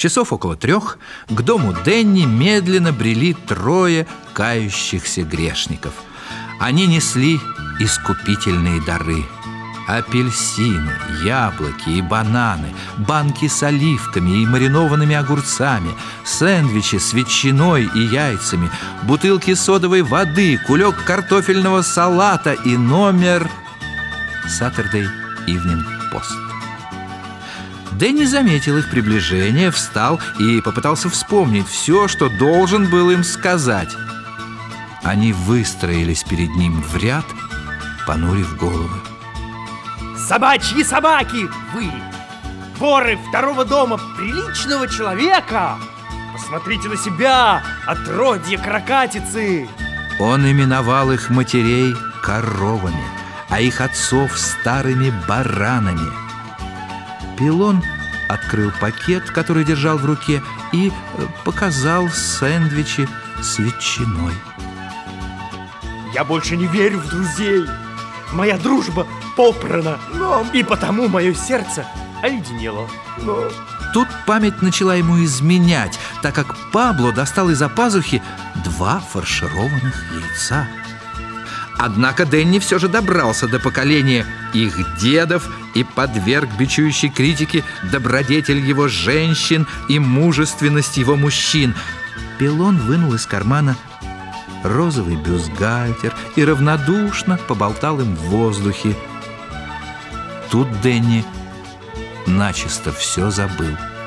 Часов около трех к дому Денни медленно брели трое кающихся грешников. Они несли искупительные дары – апельсины, яблоки и бананы, банки с оливками и маринованными огурцами, сэндвичи с ветчиной и яйцами, бутылки содовой воды, кулек картофельного салата и номер Saturday Evening Post. Дэнни заметил их приближение, встал и попытался вспомнить все, что должен был им сказать. Они выстроились перед ним в ряд, понурив головы. Собачьи собаки, вы! Воры второго дома приличного человека! Посмотрите на себя, отродье крокатицы! Он именовал их матерей коровами, а их отцов старыми баранами. Пилон открыл пакет, который держал в руке, и э, показал сэндвичи с ветчиной. Я больше не верю в друзей. Моя дружба попрана, Но... и потому мое сердце оледенело. Но... Тут память начала ему изменять, так как Пабло достал из-за пазухи два фаршированных яйца. Однако Дэнни все же добрался до поколения их дедов и подверг бичующей критике добродетель его женщин и мужественность его мужчин. Пилон вынул из кармана розовый бюстгальтер и равнодушно поболтал им в воздухе. Тут Дэнни начисто все забыл –